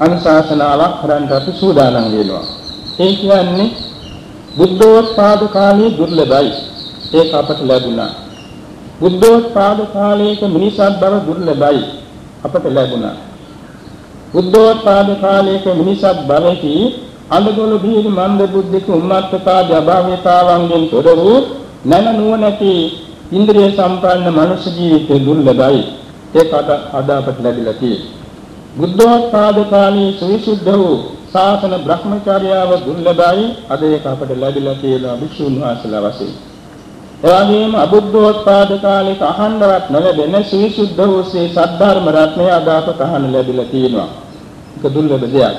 අනුශාසනාවක් කරන්නට අපි සූදානම් වෙනවා. ඒ කියන්නේ බුද්ධෝත්පාද කාලයේ දුර්ලභයි. ඒක අපට ලැබුණා. බුද්ධෝත්පාද කාලයක මිනිසත් බව දුර්ලභයි. අපට ලැබුණා. බුද්ධෝත්පාද කාලයක මිනිසත් භවෙහි අඳගොළු බීරි මන්ද බුද්ධික උම්මත්තතා ජබාවිතාවන්ගෙන් තොර වූ නැන නුවණැති ඉන්ද්‍රිය සම්පන්න මනුෂ්‍ය ජීවිතය දුර්ලභයි. ඒක අද අපට ලැබිලා තියෙනවා. බුද්ධෝත්පාද කාලයේ සවිසුද්ධ වූ ශාසන බ්‍රහ්මචර්යාව දුර්ලභයි. අද ඒක අපට ලැබිලා තියෙනවා භික්ෂුන් වහන්සේලා වශයෙන්. එවැගේම අබුද්ධෝත්පාද කාලයක අහන්නවත් නොලැබෙන සවිසුද්ධ වූ ශ්‍රී සද්ධර්ම රත්නය අද අපට අහන්න ලැබිලා තියෙනවා. ඒක දුර්ලභ දෙයක්.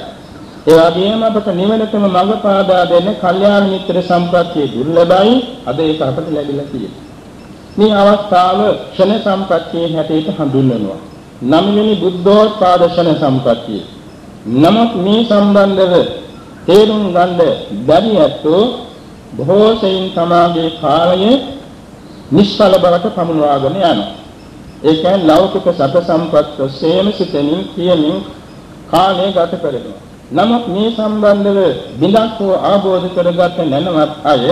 ඒ වගේම අපට නිවනටම මඟ පාදා දෙන කල්යාණ මිත්‍ර සම්ප්‍රත්‍ය දුර්ලභයි. අද ඒක අපට ලැබිලා තියෙනවා. මේ අවස්ථාව ක්ෂණ සම්පත්තියේ හැටියට හඳුන්වනවා. නවවෙනි බුද්ධෝත්පාද ක්ෂණ සම්පත්තිය. නමුත් මේ සම්බන්ධව තේරුම් ගන්න බැරි ඇත්තෝ බොහෝ සෙයින් තමාගේ කාලය නිෂ්ඵල බවට පමුණවාගෙන යනවා. ඒ කියන්නේ ලෞකික සත සම්පත් ඔස්සේම සිතෙනින් කියමින් කාලය ගත කරනවා. නමුත් මේ සම්බන්ධව බිඳක් හෝ ආબોධ කරගත් නැනවත් අය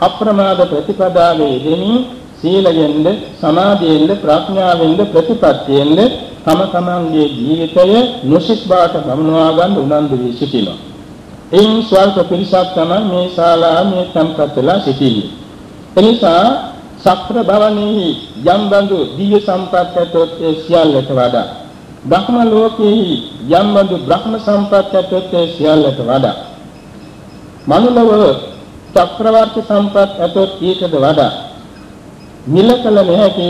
අප්‍රමාද ප්‍රතිපදාවේ යෙදෙමින් සීලයෙන්ද සමාධියෙන්ද ප්‍රඥාවෙන්ද ප්‍රතිපත්තියෙන්ද තම තමන්ගේ ජීවිතය නොසිත බාට ගමනවා ගන්න උනන්දු වී සිටිනවා. එයින් ස්වල්ප පිරිසක් තමයි මේ ශාලා මේ සම්පත්ලා සිටින්නේ. එනිසා සක්‍ර භවනේහි යම් බඳු දිව්‍ය සම්පත් ඇතොත් ඒ සියල්ලට වඩා බ්‍රහ්ම ලෝකේහි යම් බඳු බ්‍රහ්ම සම්පත් ඇතොත් ඒ සියල්ලට වඩා මනුලව චක්‍රවර්ති සම්පත් ඇතොත් ඊටද වඩා මිලකල නැති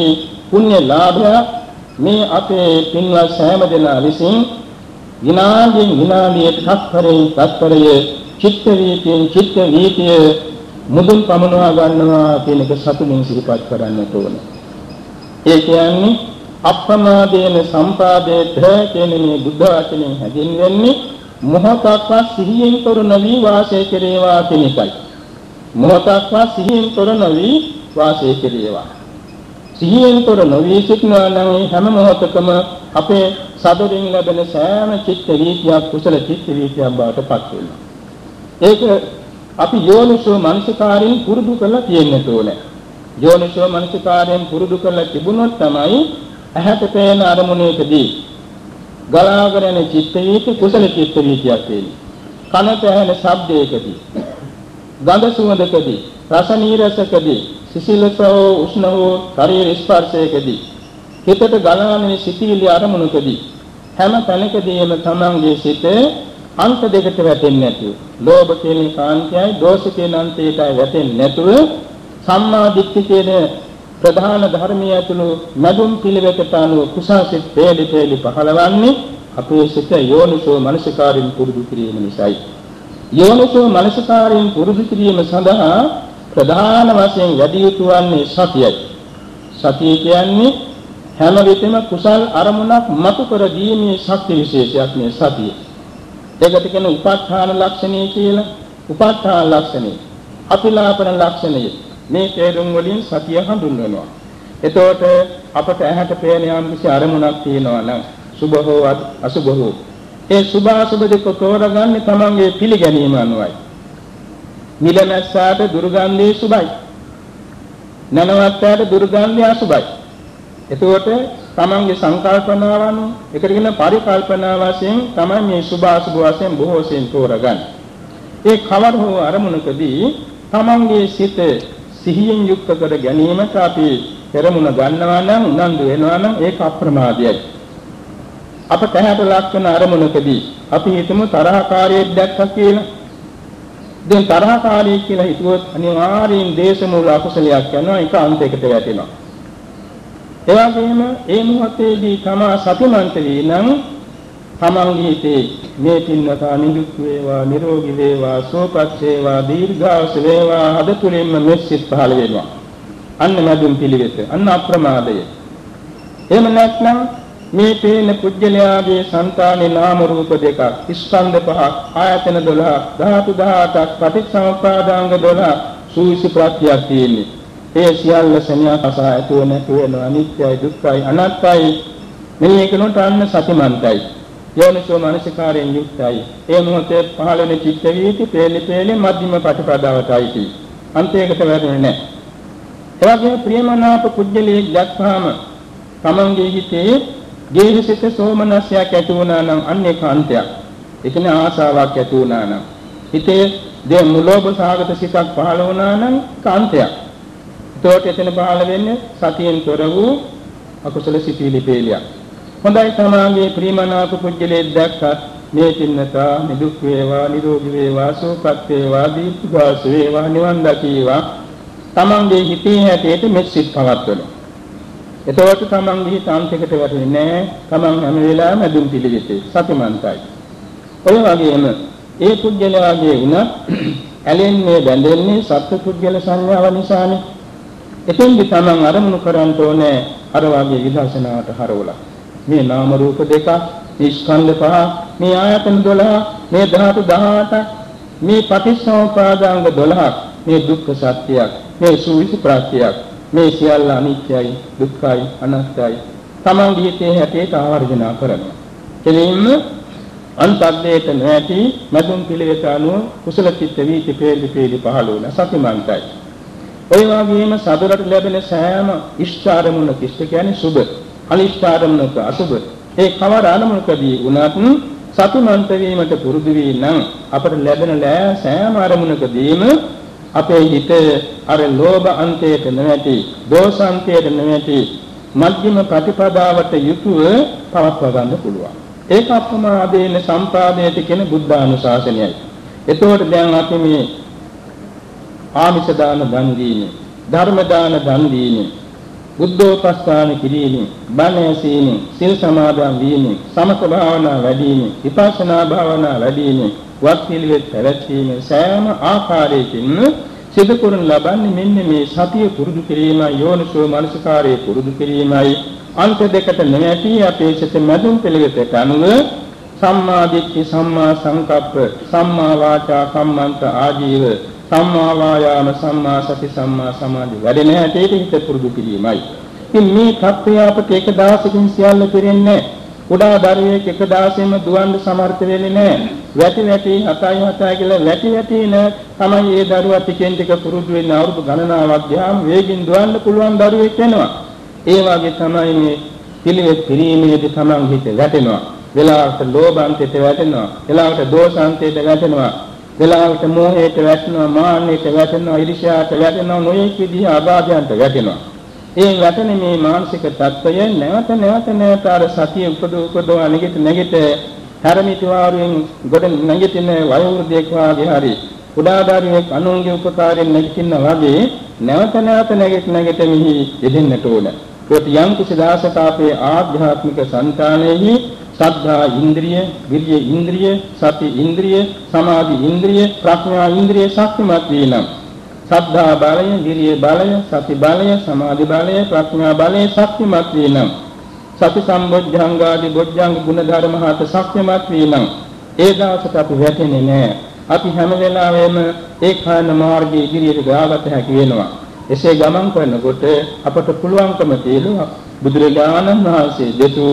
පුණ්‍ය ලාභය මේ අපේ පින්වත් සෑම දෙනා විසින් විනාඩියෙන් විනාඩියට තත්පරයෙන් තත්පරය චිත්ත වීතියෙන් චිත්ත වීතිය මුදුන් පමනවා ගන්නවා කියන එක සතුටින් සිහිපත් කරන්නට ඕන. ඒ කියන්නේ අප්‍රමාදේන සම්පාදේත කියන මේ බුද්ධ වචනේ හැදින්වෙන්නේ මොහොතක්වත් සිහියෙන් තොර නොවි වාසය කෙරේවා කියන එකයි. මොහොතක්වත් සිහියෙන් තොර නොවි වාසය කෙරේවා. සිහියෙන් තොර නොවී සිටනවා නම් හැම මොහොතකම අපේ සතුටින් ලැබෙන සෑම චිත්ත වීතියක් කුසල චිත්ත වීතියක් බවට පත් වෙනවා. ඒක අපි යෝනිසෝ මනසිකාරයෙන් පුරුදු කරලා තියෙන්න ඕනේ. යෝනිසෝ මනසිකාරයෙන් පුරුදු කරලා තිබුණොත් තමයි ඇහැට පේන අරමුණේකදී ගලාගෙන යන චිත්ත වීති කුසල චිත්ත වීතියක් වෙන්නේ. කනට ඇහෙන ශබ්දයකදී ගඳ සුවඳකදී රස නීරසකදී සිසිලසෝ උෂ්ණෝ ශරීර ස්පර්ශයකදී හිතට ගලන සිටිවිලි අරමුණකදී හැම තැනකදීම තමන්ගේ සිත අන්ත දෙකට වැටෙන්නේ නැතුව ලෝභ කියන කාන්තයයි දෝෂ කියන අන්තයටයි වැටෙන්නේ නැතුව සම්මා දිට්ඨි කියන ප්‍රධාන ධර්මයේ ඇතුළු නදුම් පිළිවෙතට අනුව කුසාසිත පෙළි පෙළි පහළවන්නේ අපේ සිත යෝනිසෝ මනසිකාරින් පුරුදු කිරීම නිසායි. යෝනිසෝ මනසිකාරින් පුරුදු කිරීම සඳහා ප්‍රධාන වශයෙන් වැඩි යුතු වන්නේ සතියයි. සතිය කියන්නේ හැම විටම කුසල් අරමුණක් මතු කර දීමේ ශක්ති විශේෂයක් මේ සතිය. ඒකට කියන උපාඨාන ලක්ෂණය කියලා. උපාඨාන ලක්ෂණය. අපිලාපන ලක්ෂණය. මේ තේරුම් වලින් සතිය හඳුන්වනවා. එතකොට අපට ඇහැට පේන යම් කිසි අරමුණක් තියෙනවා නම් සුභ හෝ අසුභ හෝ ඒ සුභ අසුභ දෙක තෝරගන්නේ තමන්ගේ පිළිගැනීම අනුවයි. නිලමැස්සාට දුර්ගන්ධයේ සුභයි. නනවත්තාට දුර්ගන්ධය අසුභයි. එතකොට තමන්ගේ සංකල්පනාවන් එකට කියන පරිකල්පනා වශයෙන් තමයි මේ සුභ අසුභ වශයෙන් බොහෝ සෙයින් තෝරගන්නේ. ඒ කවර හෝ අරමුණකදී තමන්ගේ සිත සිහියෙන් යුක්ත කර ගැනීමට අපි පෙරමුණ ගන්නවා නම් උනන්දු වෙනවා නම් ඒක අප්‍රමාදයයි. අප තැහැට ලක්වන අරමුණකදී අපි හිතමු තරහකාරයෙක් දැක්කා කියලා දැන් තරහකාරී කියලා හිතුවොත් අනිවාර්යෙන් දේශමූල අකුසලයක් යනවා ඒක අන්තයකට වැටෙනවා. ඒ වගේම ඒ මොහොතේදී තමා සතිමන්ත වී නම් තමන්ගේ හිතේ මේ පින්නතා නිදුක් වේවා නිරෝගී වේවා සුවපත් වේවා දීර්ඝාස වේවා හද තුලින්ම මෙසිත පහළ වෙනවා. අන්න මදුම් පිළිවෙත අන්න අප්‍රමාදය. එහෙම නැත්නම් මේ පේන කුජලයාගේ సంతානේ නාම රූප දෙකක් ස්කන්ධ පහක් ආයතන 12 ධාතු 18ක් පටිච්චසමුප්පාදාංග 12 සූසි ප්‍රත්‍යක් තියෙන්නේ ඒ සියල්ල සෙනියකස ඇතුව නැති වෙන අනිත්‍යයි දුක්ඛයි අනාත්තයි මෙන්න ඒකනොට අන්න සතිමන්තයි යෝනිසෝ මනසිකාරයෙන් යුක්තයි. ඒ මොහොතේ පහළ වෙන චිත්ත වීති පේලි පේලි මධ්‍යම ප්‍රතිපදාවටයි කි. අන්තයකට වැටෙන්නේ නැහැ. එවැගේ ප්‍රියමනාප කුජලියෙක් දැක්වාම තමන්ගේ හිතේ ගේහසිත සෝමනස්යක් ඇති වුණා නම් අන්නේ කාන්තයක්. ඒ කියන්නේ ආසාවක් ඇති වුණා නම් හිතේ දේ මුලෝභ සාගත සිතක් පහළ වුණා නම් කාන්තයක්. ඒතකොට එතන පහළ වෙන්නේ සතියෙන් තොර වූ අකුසල සිතිවිලි පේලියක්. හොඳයි තමාගේ ප්‍රීමනාප පුජ්‍යලේ දැක්කත් මේ පින්නතා නිදුක් වේවා නිරෝගී වේවා සුවපත් වේවා දීර්ඝාස වේවා නිවන් දකීවා තමන්ගේ හිතේ හැටියට මෙත් සිත් පවත්වනවා. එතකොට තමන්ගේ හිත අන්තිකට වැටෙන්නේ නැහැ. තමන් හැම වෙලාවෙම දුම් පිළිවෙතේ සතුමන්තයි. ඔය වගේම ඒ පුජ්‍යලයාගේ උන ඇලෙන්නේ බැඳෙන්නේ සත්‍ය පුජ්‍යල සංඥාව නිසානේ. එතෙන්දි තමන් අරමුණු කරන්න ඕනේ අර වගේ විදර්ශනාවට හරවලා. මේ නාම රූප දෙක, මේ ස්කන්ධ පහ, මේ ආයතන 12, මේ ධාතු 18, මේ පටිච්චසමුපාදාංග 12ක්, මේ දුක්ඛ සත්‍යයක්, මේ සුවිසි ප්‍රත්‍යක්, මේ සියල්ල අනිත්‍යයි, දුක්ඛයි, අනාත්තයි. තමන්ගේ හිතේ හැටියට ආවර්ජනා කරනවා. කෙලින්ම අන්තද්දේට නැති මදුන් පිළිවෙත අනුව කුසල චිත්ත වීති පෙරලි පෙරලි පහළ වුණ සතිමන්තයි. ඔය වගේම සදරට ලැබෙන සෑම ඉෂ්ඨාරමුණක ඉෂ්ඨ කියන්නේ සුබ අනිෂ්ඨාරමුණක අසුබ ඒ කවර අරමුණකදී වුණත් සතුමන්ත වීමට පුරුදු වී නම් අපට ලැබෙන ලෑ සෑම අරමුණකදීම අපේ හිත අර ලෝභ අන්තයට නැති දෝෂ අන්තයට නැති මධ්‍යම ප්‍රතිපදාවට යුතුව පවත්වා ගන්න පුළුවන්. ඒක අප්‍රමාදේන සම්පාදයට කියන බුද්ධානුශාසනයයි. එතකොට දැන් අපි මේ ආමිෂ දාන දන් දීමේ ධර්ම දාන දන් දීමේ බුද්ධෝපස්ථාන කිරීමෙන් බණ ඇසීමෙන් සිල් සමාදන් වීමෙන් සමත භාවනා වැඩිමෙන් විපස්සනා භාවනා වැඩිමෙන් වත් පිළිවෙත් පැවැත්වීමෙන් සෑම ආකාරයකින් සිදු කරන ලබන්නේ මෙන්න මේ සතිය පුරුදු කිරීමයි යෝනිසෝ මනසිකාරයේ පුරුදු කිරීමයි. අන්ත දෙකට නැති අපේ සිත මැදුම් පිළිවෙතට අනුව සම්මා දිට්ඨි සම්මා සංකප්ප සම්මා වාචා කම්මන්ත ආජීව සම්මා වායාම සම්මා සති සම්මා සමාධි වැඩෙන හැටියට හිත පුරුදු කිරීමයි. ඉතින් මේ தත්ත්වය අපට එක දවසකින් සියල්ල පිරෙන්නේ කුඩා දරුවෙක් එක දවසෙම දුවන්න සමර්ථ වෙන්නේ නැහැ. වැටි වැටි හතයි හතයි කියලා වැටි වැටි න තමයි ඒ දරුවා ටිකෙන් ටික පුරුදු වෙන්න අවුරුදු ගණනාවක් ගියාම වේගින් දුවන්න පුළුවන් දරුවෙක් වෙනවා. ඒ වගේ තමයි මේ පිළිවෙත් පිරීමේදී තමන් හිත වැටෙනවා. වෙලාවට ලෝභාන්තයට වැටෙනවා. වෙලාවට දෝෂාන්තයට වැටෙනවා. වෙලාවට මෝහයට වැටෙනවා මාන්නයට වැටෙනවා ඊර්ෂ්‍යාවට වැටෙනවා නොයෙක් විදිහ අභාගයන්ට වැටෙනවා ඒ වැටෙන මේ මානසික තත්ත්වය නැවත නැවත නැවත අර සතිය උපද උපදව නැගිට නැගිට ධර්මිතවාරුවෙන් ගොඩ නැගිටින වයෝවෘද්ධයෙක් වාගේ හරි කුඩාදාරියෙක් අනුන්ගේ උපකාරයෙන් නැගිටින්න වගේ නැවත නැවත නැගිට නැගිට මෙහි යෙදෙන්නට ඕන. ඒත් යම් කිසි දාසක අපේ ආධ්‍යාත්මික సంతානෙහි සද්ධා ඉන්ද්‍රිය, විරිය ඉන්ද්‍රිය, සති ඉන්ද්‍රිය, සමාධි ඉන්ද්‍රිය, ප්‍රඥා ඉන්ද්‍රිය ශක්තිමත් වීනම් සද්ධා බලය, විරිය බලය, සති බලය, සමාධි බලය, ප්‍රඥා බලය ශක්තිමත් වීනම් සති සම්බොජ්ජංගාදී බොජ්ජංග ගුණ ධර්ම හත ශක්තිමත් වීනම් ඒ දවසට අපි වැටෙන්නේ නැහැ. අපි හැම වෙලාවෙම ඒ කායන මාර්ගයේ ඉදිරියට ගාගත හැකි වෙනවා. එසේ ගමන් කරනකොට අපට පුළුවන්කම තියෙනවා බුදුරජාණන් වහන්සේ දෙතු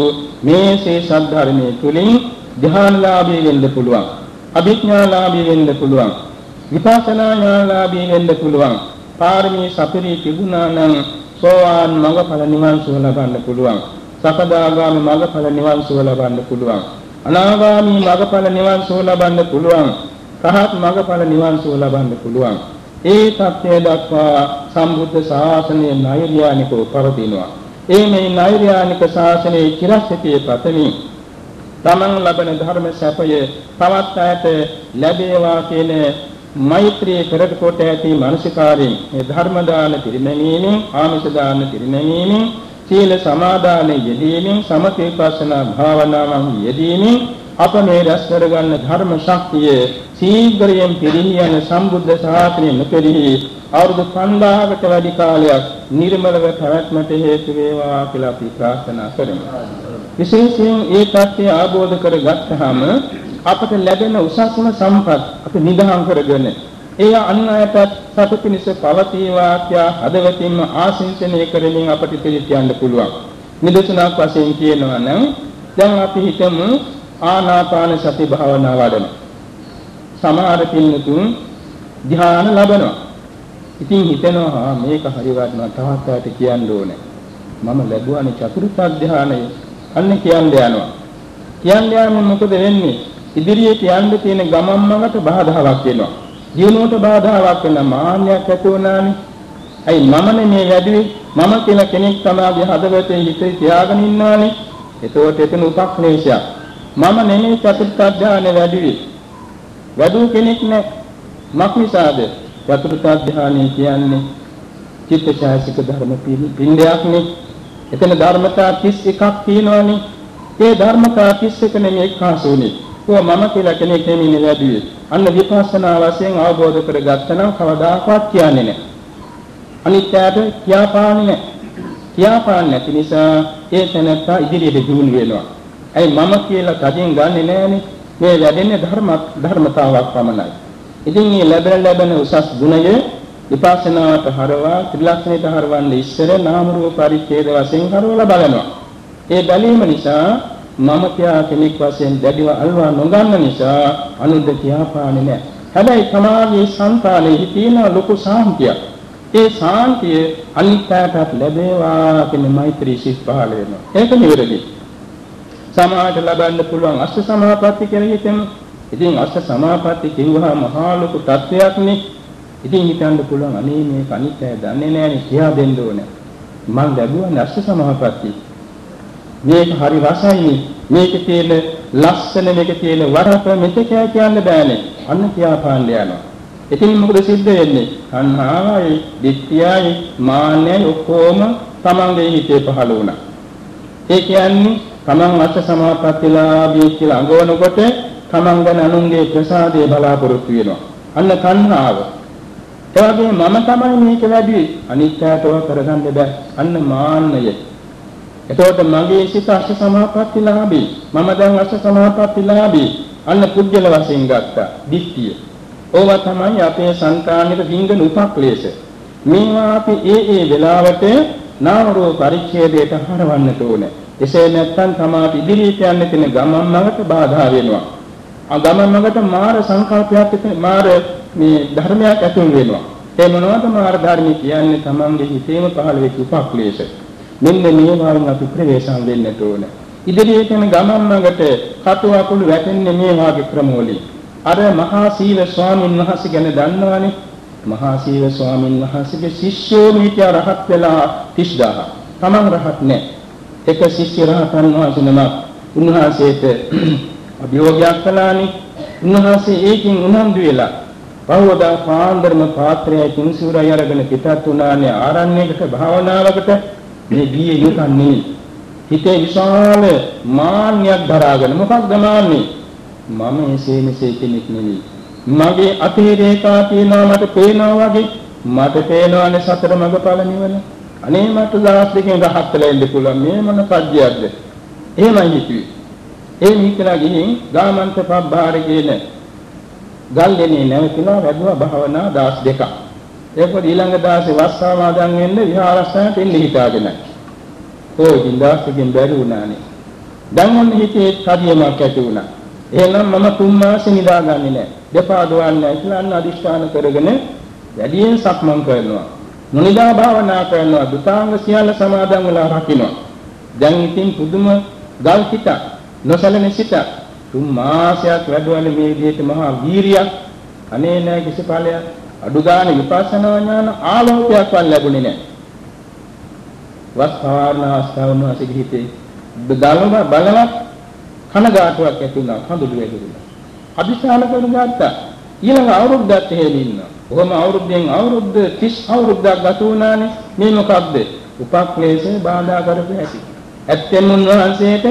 මේ සේ සද්ධර්මයේ තුලින් ධ්‍යානලාභී වෙන්න පුළුවන්. අභිඥාලාභී වෙන්න පුළුවන්. විපස්සනා ඥානලාභී වෙන්න පුළුවන්. පාරමී සපිරී තිබුණා නම් සෝවාන් මඟඵල නිවන් සුව ලබන්න පුළුවන්. සකදාගාමී මඟඵල නිවන් සුව ලබන්න පුළුවන්. අනාගාමී මඟඵල නිවන් සුව ලබන්න පුළුවන්. රහත් මඟඵල නිවන් සුව ලබන්න පුළුවන්. ඒ தත්ත්වය දක්වා සම්බුද්ධ ශාසනය නෛර්යානිකව පවතිනවා. ඒ මේ නෛර්යානික ශාසනයේ චිරස්ථිතිය පතමි. තමන් ලබන ධර්ම සැපය තවත් අයට ලැබේවා කියන මෛත්‍රී කරට කොට ඇති මානසිකාරයෙන් මේ ධර්ම දාන පිරිනැමීමෙන් ආමිෂ දාන පිරිනැමීමෙන් සීල සමාදානයේ යෙදීමෙන් සමථ විපස්සනා භාවනාවන් යෙදීමෙන් අප මේ රැස් කරගන්න ධර්ම ශක්තිය සීඝ්‍රයෙන් පිරිහි යන සම්බුද්ධ ශාසනය නොපෙරහි අවුරුදු 5000කට වැඩි කාලයක් නිර්මලව පැවැත්මට හේතු වේවා කියලා අපි ප්‍රාර්ථනා කරමු. විශේෂයෙන් ඒ தත්ත්වය ආબોධ කරගත්තාම අපට ලැබෙන උසස්ම සම්පත් අපි නිදහම් කරගෙන එය අන් අයට සතු පිණිස පවතිවා කියා හදවතින්ම ආශිංසනය කරමින් අපට පිළිත් යන්න පුළුවන්. නිදසුනක් වශයෙන් කියනවා නම් දැන් අපි හිතමු ආනාපාන සති භාවනා වඩන. සමහර පින්නතුන් ධ්‍යාන ලබනවා. ඉතින් හිතෙනවා මේක හරි වටනවා. තවත් කාට කියන්න ඕනේ. මම ලැබුවානේ චතුර්ථ ධ්‍යානය. අන්න කියන්න යනවා. කියන්න යාම මොකද වෙන්නේ? ඉදිරියට යන්න තියෙන ගමන් මඟට බාධාවක් වෙනවා ජීවණයට බාධාවක් වෙන මාන්නයක් ඇති වුණානේ. අයි මමනේ මේ වැඩි මම කියලා කෙනෙක් තමයි හදවතේ හිතේ තියාගෙන ඉන්නවානේ. එතකොට එතන උපක්ලේශයක්. මම නෙමෙයි චතුර්ථ ධානය වැඩි වෙයි වැඩි කෙනෙක් නෑ. මක් නිසාද? චතුර්ථ ධානය කියන්නේ චිත්තචෛසික ධර්ම පින්ඩයක්නේ. එතන ධර්මතා 31ක් තියෙනවානේ. ඒ ධර්මතා 31 නෙමෙයි එක්කාසුනේ කො මම කියලා කෙනෙක් නෙමෙයි වැඩි වෙයි අන්න විපස්සනා වශයෙන් අවබෝධ කරගත්තා නම් කවදාකවත් කියන්නේ නෑ. අනිත්‍යයට කියාපාන්නේ නැහැ. කියාපාන්නේ නැති නිසා ඒ තැනත්තා ඉදිරියට දියුණු වෙනවා. ඇයි මම කියලා කදින් ගන්නෙ නෑනේ. මේ වැඩෙන්නේ ධර්ම ධර්මතාවක් පමණයි. ඉතින් මේ ලැබෙන ලැබෙන උසස් ගුණය විපස්සනාවට හරවා ත්‍රිලක්ෂණයට හරවන්නේ ඉස්සර නාම රූප පරිච්ඡේද වශයෙන් හරවලා බලනවා. ඒ බැලීම නිසා මම කියා කෙනෙක් වශයෙන් දැඩිව අල්වා නොගන්න නිසා අනුද්ද කියාපාන්නේ නැහැ. හැබැයි සමාගයේ සංකාලයේ තියෙන ලොකු සාන්තියක්. ඒ ශාන්තිය අනිත්‍යයටත් ලැබේවා කියන මෛත්‍රී සිත් පහළ වෙනවා. ඒක නිවැරදි. සමාහට ලබන්න පුළුවන් අෂ්ට සමාපatti කියලා හිතමු. ඉතින් අෂ්ට සමාපatti කිව්වහම මහා ලොකු තත්වයක්නේ. ඉතින් හිතන්න පුළුවන් අනේ මේක අනිත්‍යය දන්නේ නැහැනේ කියා දෙන්න ඕනේ. මම ලැබුවා අෂ්ට සමාපatti. මේක හරි රසයි. මේකේ තියෙන ලස්සන මේකේ තියෙන වරප මෙතක කියන්න බෑනේ. අන්න කියා පාන්න යනවා. ඉතින් මොකද සිද්ධ වෙන්නේ? තණ්හාවයි, ditthiyයි, මාන්නයයි ඔක්කොම තමන්ගේ හිතේ පහළ වුණා. ඒ කියන්නේ තමන් අත් සමාපත්තිලාභී කියලා අඟවනකොට තමන් ගැන අනුන්ගේ ප්‍රසාදය බලාපොරොත්තු වෙනවා. අන්න තණ්හාව. ඒ වගේ මම තමයි මේක වැඩි අනිත්‍යතව කරගන්න බෑ. අන්න මාන්නය. එතකොට මගේ සිත අත් සමාපත්තිලාභී. මම දැන් අත් සමාපත්තිලාභී. අන්න පුජ්‍යල වශයෙන් ගත්තා. ditthිය. ඕවා තමයි අපේ సంతානෙට වින්ගන උපක්ලේශ. මේවා අපි ඒ ඒ වෙලාවට නාම රූප පරිච්ඡේදයට හරවන්නට ඕනේ. එසේ නැත්නම් තමයි ඉදිරියට යන්න තියෙන ගමන් මඟට බාධා වෙනවා. ආ ගමන් මඟට මාර සංකල්පයක් මාර මේ ධර්මයක් ඇතුල් වෙනවා. ඒ මොනවද මාර ධර්ම කියන්නේ තමන්ගේ හිතේම පහළ වෙච්ච උපක්ලේශ. මෙන්න මේ වගේ අපි ප්‍රවේශම් වෙන්නට ඕනේ. ඉදිරියට යන ගමන් මඟට කටු අකුළු වැටෙන්නේ මේ වාගේ ක්‍රමවලින්. අර මහා සීල ස්වාමීන් වහන්සේ ගැන දන්නවනේ. මහා සීල ස්වාමීන් වහන්සේගේ ශිෂ්‍යෝ මිත්‍ය රහත් වෙලා 30000. තමන් රහත් නැහැ. එක ශිෂ්‍ය රහතන් වහන්සේ නම උන්වහන්සේට අභියෝගයක් කළානේ. උන්වහන්සේ ඒකින් උනන්දු වෙලා බවදා පාන්දරම පාත්‍රයේ කිංසුරය අරගෙන පිටත් උනානේ ආරණ්‍යයකට භාවනාවකට මේ ගියේ යුකන්නේ හිතේ විශාල මාන්නයක් දරාගෙන මොකක්ද මාන්නේ මම එසේ මෙසේ කෙනෙක් නෙවෙයි. මගේ අතේ රේඛා තියෙනවා මට පේනවා වගේ මට පේනවානේ සතර මඟඵල නිවන. අනේ මට දවස් දෙකෙන් රහත් වෙලා ඉන්න පුළුවන් මේ මොන කද්‍යයක්ද? එහෙමයි හිතුවේ. ඒ මිත්‍රා ගිහින් ගාමන්ත පබ්බාර කියන ගල්ලෙනේ නැවතුණා වැඩුවා භාවනා දාස් දෙකක්. ඒකෝද ඊළඟ දාසේ වස්සාවාදන් වෙන්න විහාරස්ථානට එන්න හිතාගෙන. ඕ ඉතින් දාස් දෙකෙන් බැරි වුණානේ. දැන් මොන හිතේ කදියමක් ඇති වුණා. එහෙනම් මම තුන් මාසෙ නිදාගන්නේ නැහැ. දෙපා දුවන්නේ නැහැ කියලා අන්න අදිෂ්ඨාන කරගෙන වැඩියෙන් සක්මන් කරනවා. නොනිදා භාවනා කරනවා. දුතාංග සියල්ල සමාදන් වෙලා රකින්නවා. දැන් ඉතින් පුදුම ගල් හිත නොසලෙන සිත තුන් මාසයක් වැඩවල මේ විදිහට මහා වීරියක් අනේ නැහැ කිසි ඵලයක් අඩු ගන්න විපස්සනා ඥාන ආලෝකයක්වත් ලැබුණේ නැහැ. වස් පවාරණ අවස්ථාවන අසිගිහිතේ බලව බලවත් කනගාටුවක් ඇති වුණා කඳුළු වැදුණා. අදිශාල කරගත්තා. ඊළඟ අවුරුද්දත් එහෙම ඉන්නවා. කොහොම අවුරුද්දෙන් අවුරුද්ද 30 අවුරුද්දක් ගත වුණානේ. මේ මොකක්ද? උපක්ලේශේ බාධා කරපු ඇති. ඇත්තෙන් උන්වහන්සේට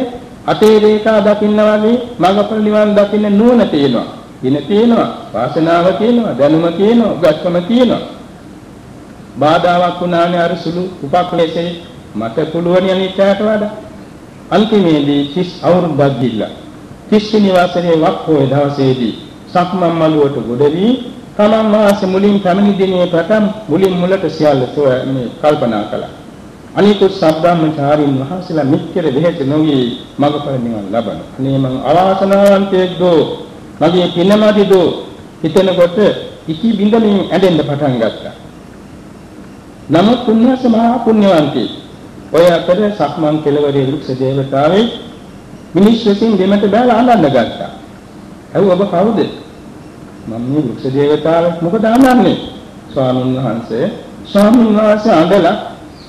අතේ රේඛා දකින්න වගේ මඟපල නිවන් දකින්න නුවණ තියෙනවා. දින තියෙනවා, වාසනාව තියෙනවා, දැනුම තියෙනවා, උගත්කම තියෙනවා. බාධාවක් වුණානේ අර සුළු උපක්ලේශේ මට පුළුවන් අනිත්‍යයට වඩා අන්තිමේදී 30 අවුරුද්දක් ගිල්ලා 30 වෙනි වසරේ වක්කෝේ දවසේදී සක්මන් මළුවට ගොඩ වී තමන් මාස මුලින් පැමිණි දිනේ ප්‍රථම මුලින් මුලට සියල්ල මේ කල්පනා කළා. අනිකුත් සබ්‍රාහ්මචාරීන් වහන්සේලා මෙච්චර දෙහෙත නොවි මගපල නිවන් ලබන. අනේ මං අවාසනාවන්තයෙක්දෝ මගේ පිනමදිදෝ හිතනකොට ඉකි බින්දමින් ඇඬෙන්න පටන් ගත්තා. නමුත් උන්වහන්සේ මහා පුණ්‍යවන්තයෙක්. ඔය අතර සක්මන් කෙළවරේ රුක්ෂ දේවතාවේ මිනිස් විසින් දෙමට බැලලා අඬන්න ගත්තා. "ඇහුව ඔබ කවුද?" "මම මේ රුක්ෂ දේවතාවෙක් මොකද අඬන්නේ?" ස්වාමීන් වහන්සේ ස්වාමීන් වහන්සේ අඬලා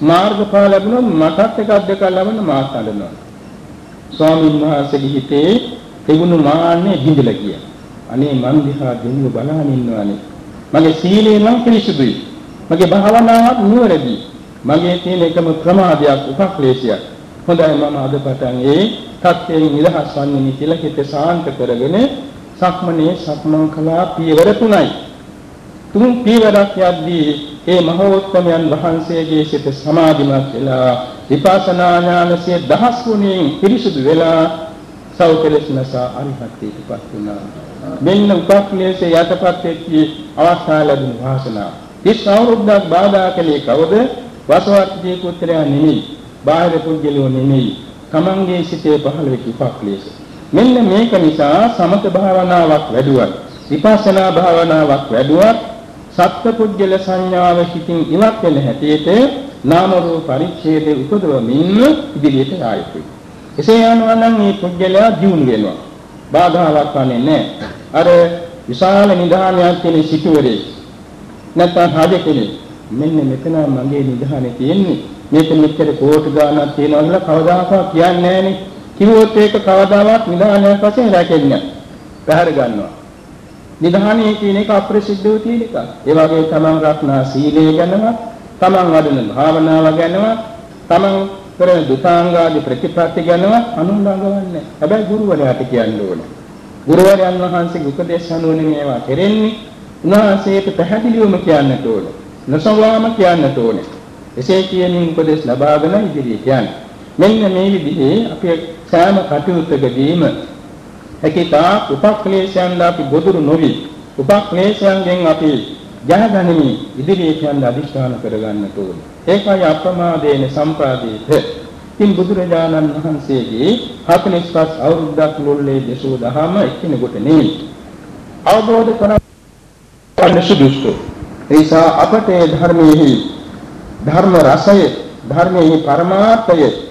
මාර්ගඵල ලැබුණොත් මටත් එකක් දෙකක් ලැබෙන මාත් අඬනවා. ස්වාමීන් වහන්සේගේ හිතේ තිබුණු මාන්නේ හිඳිලා ගියා. අනේ මන් දිහා දෙවියෝ බලන් ඉන්නවානේ. මගේ සීලය නම් පිරිසුදුයි. මගේ භාවනාවත් නුවරදී. මගේ තියෙන එකම ප්‍රමාදයක් උපක්ලේශයක්. හොඳයි මම අද පටන් ඒ තත්ත්වයෙන් නිදහස් වන්නේ කියලා හිත සාන්ත කරගෙන සක්මනේ සක්මන් කළා පියවර තුනයි. තුන් පියවරක් යද්දී ඒ මහෝත්තමයන් වහන්සේගේ සිත සමාධිමත් වෙලා විපස්සනා ඥානසිය දහස් ගුණයෙන් පිරිසුදු වෙලා සෞකලස්නසා අරිහත්ත්වයටපත් වුණා. මෙන්න උපක්ලේශය යටපත් වෙච්ච අවස්ථාව ලැබුණු වාසනාව. තිස් අවුරුද්දක් බාධා කළේ කවද? වසවර්තියේ පුත්‍රයා නෙමෙයි. බාහිර පුද්ගලයෝ නෙමෙයි. තමන්ගේ සිතේ පහළ වෙච්ච උපක්ලේශ. මෙන්න මේක නිසා සමත භාවනාවක් වැඩුවත් විපස්සනා භාවනාවක් වැඩුවත් සත්පුද්ගල සංඥාව හිතින් ඉවත් වෙන හැටියට නාම රූප පරිච්ඡේදයේ උපදවමින් ඉදිරියට ආයුතුයි. එසේ යනවා නම් මේ පුද්ගලයා දියුණු වෙනවා. බාධාවක් වන්නේ නැහැ. අර විශාල නිධානයක් තියෙන සිටුවරේ නැත්නම් රජ කෙනෙක් මෙන්න මෙතන මගේ නිධානේ තියෙන්නේ. මේක මෙච්චර කෝටි ගාණක් තියෙනවා කියලා කවදාකවත් කියන්නේ නැහනේ. කිව්වොත් ඒක කවදාවත් නිධානයක් වශයෙන් රැකෙන්නේ නැහැ. පැහැර ගන්නවා. නිධානයේ කියන එක අප්‍රසිද්ධව තියෙන එක. ඒ වගේ තමන් රත්නා සීලය ගැනවත්, තමන් වඩන භාවනාව ගැනවත්, තමන් කරන දුතාංගාදී ප්‍රතිපත්ති ගැනවත් අනුලංගවන්නේ. හැබැයි ගුරුවරයාට කියන්න ඕනේ. ගුරුවරයන් වහන්සේගේ උපදේශ අනුව මේවා කෙරෙන්නේ. උන්වහන්සේට පැහැදිලිවම කියන්නට ඕනේ. නොසවාම කියන්නට ඕනේ. එසේ කියමින් උපදේශ ලබාගෙන ඉදිරියට යන්න. මෙන්න මේ විදිහේ අපේ සෑම කටයුත්තකදීම හැකිතා උපක්ලේශයන් අපි ගොදුරු නොවි උපක්ලේශයන්ගෙන් අපි ජයගනිමි ඉදිරියට යන්න අදිෂ්ඨාන කරගන්නට ඕනේ. ඒකයි අප්‍රමාදේන සම්පාදේත. ඉතින් බුදුරජාණන් වහන්සේගේ 45 අවුරුද්දක් මුල්ලේ දේශෝ දහම එක්කෙනෙකුට නෙමෙයි. අවබෝධ කරගන්න සුදුසු. ඒ නිසා අපට ධර්මයේ ධර්ම රසය ධර්මයේ පරමාර්ථය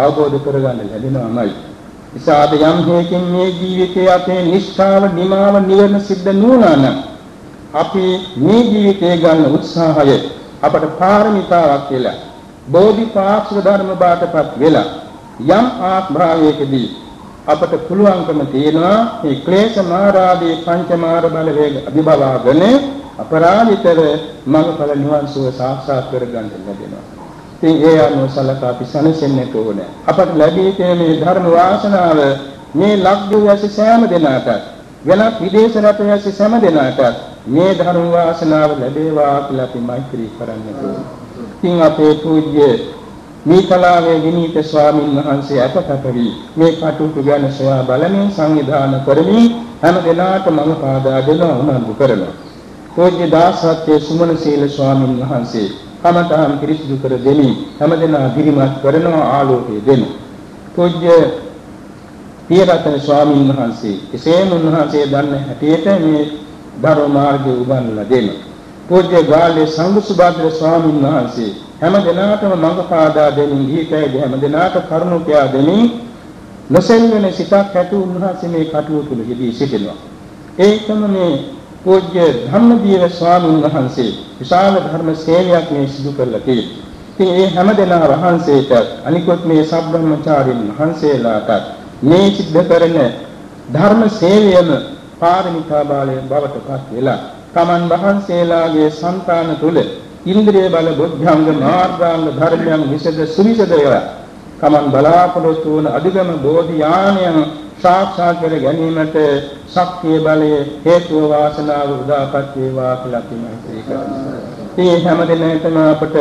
අවබෝධ කරගන්න ලැබෙනවාමයි. ඉසාද යම් හේකින් මේ ජීවිතයේ අපේ නිස්සාව නිමාව නිවන සිද්ධ නුණා නම් අපි මේ ජීවිතේ ගන්න උත්සාහය අපට පාරමිතාවක් කියලා බෝධිපාක්ෂික ධර්ම බාටපත් වෙලා යම් ආත්භාවයකදී අපට පුළුවන්කම තියෙනවා මේ ක්ලේශ මාරාදී පංචමාර බල වේග අභිභවාගෙන අපරාධිතර මඟඵල නිවන් සුව සාක්ෂාත් කරගන්න ලැබෙනවා. ඉතින් ඒ අනුව සලකා අපි සනසෙන්නට ඕනේ. අපට ලැබී තියෙන මේ ධර්ම වාසනාව මේ ලක්දිව ඇසි සෑම දෙනාට වෙනත් විදේශ රට ඇසි සෑම දෙනාට මේ ධර්ම වාසනාව ලැබේවා කියලා අපි මෛත්‍රී කරන්න ඕනේ. ඉතින් අපේ පූජ්‍ය මීකලාවේ විනීත ස්වාමීන් වහන්සේ අපතපරි මේ කටයුතු ගැන සොයා බලමින් සංවිධානය කරමින් හැම දිනාටම මම පාදා දෙනවා උනන්දු කරනවා. පූජ්‍ය දාසත්‍ය සුමන සීල ස්වාමීන් වහන්සේ කමඨාන් පිරිසිදු කර දෙමින් හැමදෙනා දිරිමත් කරනවා ආලෝකය දෙනු. පූජ්‍ය පියරතන ස්වාමීන් වහන්සේ එසේම උන්වහන්සේ දන්න හැටියට මේ ධර්ම මාර්ගය උගන්වලා දෙනවා. පූජ්‍ය ගාල්ලේ සංඝසුභාද්‍ර ස්වාමීන් වහන්සේ හැම දිනාටම මඟ පාදා දෙමින් දීකයි හැම දිනාට කරුණු කියා දෙමින් නොසෙල්වෙන සිතක් ඇති උන්වහන්සේ මේ කටයුතු වලදී සිටිනවා. ඒකම මේ පූජ්‍ය ධම්මදීව ස්වාමීන් වහන්සේ විශාල ධර්ම සේවයක් මේ සිදු කරලා තියෙනවා. ඉතින් මේ හැමදෙනා වහන්සේට අනිකොත් මේ සබ්‍රහ්මචාරින් වහන්සේලාට මේ සිද්ධ කරන ධර්ම සේවයම පාරමිතා බාලයේ බවට පත් වෙලා තමන් වහන්සේලාගේ సంతාන තුල ඉන්ද්‍රිය බල බුද්ධංග මාර්ගාංග ධර්මයන් විසද සුවිසද වේවා. තමන් බලාපොරොත්තු වන අධිගම බෝධි ඥානයන් සාක්ෂාත් කර ගැනීමට ශක්තිය බලය හේතු වාසනාව උදාපත් වේවා කියලා අපි කරනවා. මේ හැම දිනෙකම අපට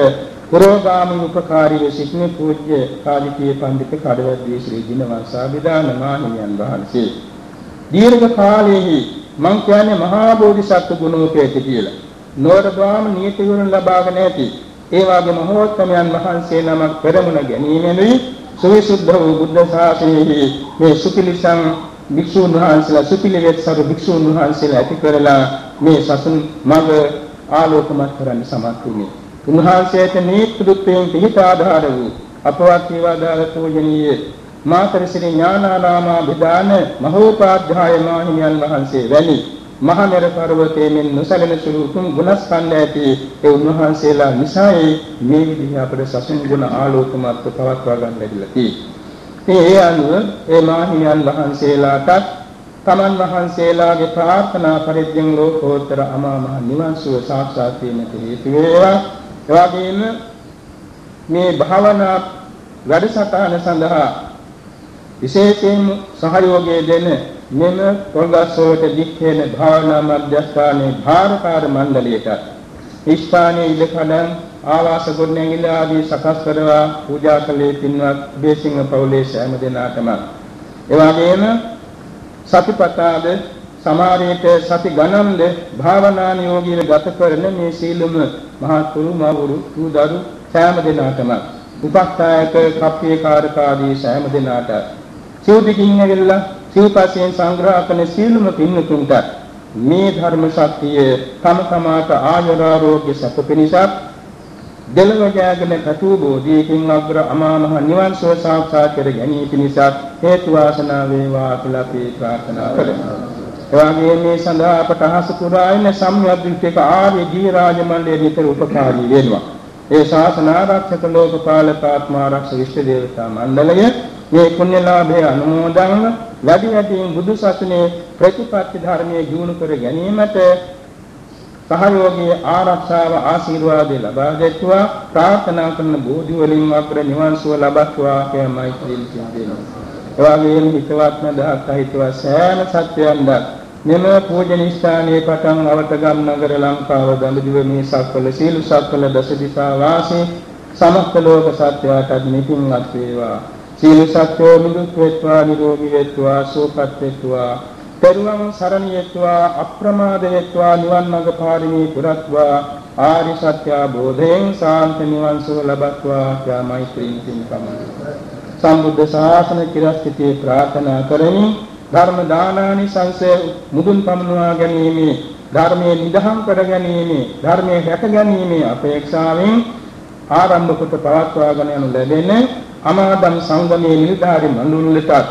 පුරෝගාමී උපකාරී සිටින පූජ්‍ය කාලිකී පඬිතුක කඩවැද්දේ ශ්‍රී දිනවංශා විදාන මාහිමියන් වහන්සේ දීර්ඝ කාලයේහි මං කියන්නේ මහා බෝධිසත්ව ගුණෝපේත කියලා. නෝරදාම නීති ගුණ ලබාගෙන ඇති ඒ වගේම මහෝත්තමයන් වහන්සේ නමක් පෙරමුණ ගැනීමෙනුයි සවිසුද්ධ වූ බුද්ධ ශාසනයෙහි මේ සුපිලිසම් භික්ෂුන් වහන්සේලා සුපිලිවෙත් සරු භික්ෂුන් වහන්සේලා ඇති කරලා මේ සසුන් මඟ ආලෝකමත් කරන්න සමත් වුණේ. උන්වහන්සේට මේ පුදුත්වයෙන් පිහිට ආධාර වූ අපවත් වේවාදාල පූජනීය මාතර ශ්‍රී ඥානාරාමා විදාන මහෝපාධ්‍යාය මාහිමියන් වහන්සේ වැනි මහමෙර පර්වතයේ මෙන් නොසැලෙන සුළු උතුම් ගුණස්කන්ධ ඇති ඒ උන්වහන්සේලා නිසායි මේ විදිහ අපේ සසුන් ගුණ ආලෝකමත් පවත්වා ගන්න ලැබිලා තියෙන්නේ. ඒ අනුව ඒ මාහිමියන් වහන්සේලාට තමන් වහන්සේලාගේ ප්‍රාර්ථනා පරිද්දෙන් ලෝකෝත්තර අමා මහ නිවන් සුව සාක්ෂාත් වීමට හේතු වේවා. එවාගෙම මේ භාවනා වැඩසටහන සඳහා විශේෂයෙන් සහයෝගය දෙන මෙම පොල්ගස්සෝට දික්කේන භාවනා මධ්‍යස්ථානයේ භාරකාර මණ්ඩලයට ඉස්පානයේ ඉලකඩන් ආවාස ගොඩනැගිලි ආදී සකස් කරවා පූජා කළේ පින්වත් බේසිංහ පවුලේ සෑම දෙනාටම. එවාගෙම සතිපතාද සමාරේට සති ගණන්ද භාවනා නියෝගීව ගත කරන මේ සීලම මහත්තුරු මවුරු තුදරු සෑම දෙනාටම. උපස්ථායක කප්පේ කාර්කාදී සෑම දෙනාට සිව්දිකින් ඇවිල්ලා සිව්පසයෙන් සංග්‍රහ කරන සීලම පින්නතුන්ට මේ ධර්ම ශක්තිය තම තමාට ආයුරාෝග්‍ය සැප පිණිසත් දෙලව ජයගෙන කටු බෝධියකින් අග්‍ර අමා මහ නිවන් සුව සාක්ෂාත් කර ගැනීම පිණිසත් හේතු වාසනා වේවා කියලා අපි ප්‍රාර්ථනා කරමු. එවාගේ මේ සඳහා අපට අහස පුරායන සම්යද්දික ආර්ය ජී රාජ මණ්ඩලයේ නිතර උපකාරී වෙනවා. ඒ ශාසන ආරක්ෂක ලෝකපාලක ආත්මාරක්ෂක ඉෂ්ට දේවතා මණ්ඩලය මේ පුණ්‍යලාභයේ අනුමෝදන්ව වැඩි වැඩියෙන් බුදු සසුනේ ප්‍රතිපත්ති ධර්මයේ ජීවණු කර ගැනීමට සහයෝගී ආරක්ෂාව ආශිර්වාද ලබා දෙත්වා ප්‍රාර්ථනා කරන බෝධි වලින් අපර නිවන් සුව ලබත්වා කියලා මෛත්‍රියෙන් කියනවා. එවාගෙම හිතවත්ම දහත් හිතවා සෑම සත්‍යයන්ද මෙම පූජන ස්ථානයේ පටන් අවත ගම් නගර ලංකාව දඹදිව මේ සක්වල සීල සක්වල දස දිසා වාසී සමස්ත ලෝක සත්‍යයට නිපින්වත් වේවා සීල සත්‍යෝ නිදුක් වෙත්වා නිරෝගී වෙත්වා සුවපත් වෙත්වා. පෙරුවන් සරණියත්වා අප්‍රමාද වෙත්වා නිවන් මඟ පාරමී පුරත්වා. ආරි සත්‍ය බෝධයෙන් සාන්ත නිවන් සුව ලබත්වා යා මෛත්‍රීන් පින්කම සම්බුද්ධ ශාසන චිරස්ථිතියේ ප්‍රාර්ථනා කරමි ධර්ම දානානි සංසය මුදුන් පමුණවා ගැනීම ධර්මයේ නිදහම් කර ගැනීම ධර්මයේ රැක ගැනීම අපේක්ෂාවෙන් ආරම්භ කොට පවත්වාගෙන යනු ලැබෙන අමාදම් සංගමයේ නිලධාරි මණ්ඩලයටත්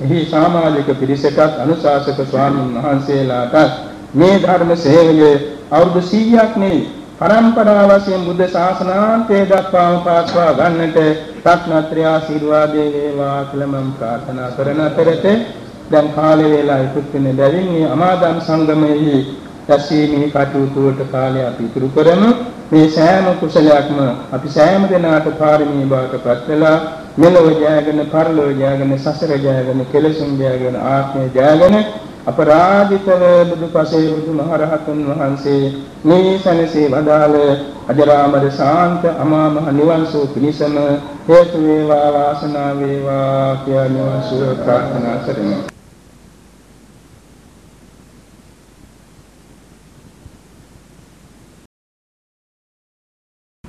එහි සමාජික පිරිසටත් අනුශාසක ස්වාමීන් වහන්සේලාටත් මේ ධර්ම සේවය අවුරුදු 100ක් නෙවෙයි පරම්පරා වශයෙන් බුද්ධ ශාසනාන්තයේ දක්වාම පාස්වා ගන්නට රත්නත්‍රය ආශිර්වාදේ වේවා කියලා මම ප්‍රාර්ථනා කරන අතරතේ දැන් කාලය වේලා ඉක්ුත් වෙන බැවින් මේ අමාදම් සංගමයේ දැසීමේ කටයුතු වලට කාලය අපි ඉතුරු කරමු. මේ සෑම කුසලයක්ම අපි සෑම දිනකට පාරමී බවට පත් වෙලා මෙලොව ජයගෙන පරලොව ජයගෙන සසර ජයගෙන කෙලසුන් ජයගෙන ආත්මය ජයගෙන අපරාධිතව බුදුපසේ බුදුමහරහතුන් වහන්සේ මේ සනසේ වදාළ අජරාමර ශාන්ත අමා මහ නිවන් සුව පිණිසම හේතු වේවා වාසනාව වේවා කියලා නිවන් සුව ප්‍රාර්ථනා කරමි.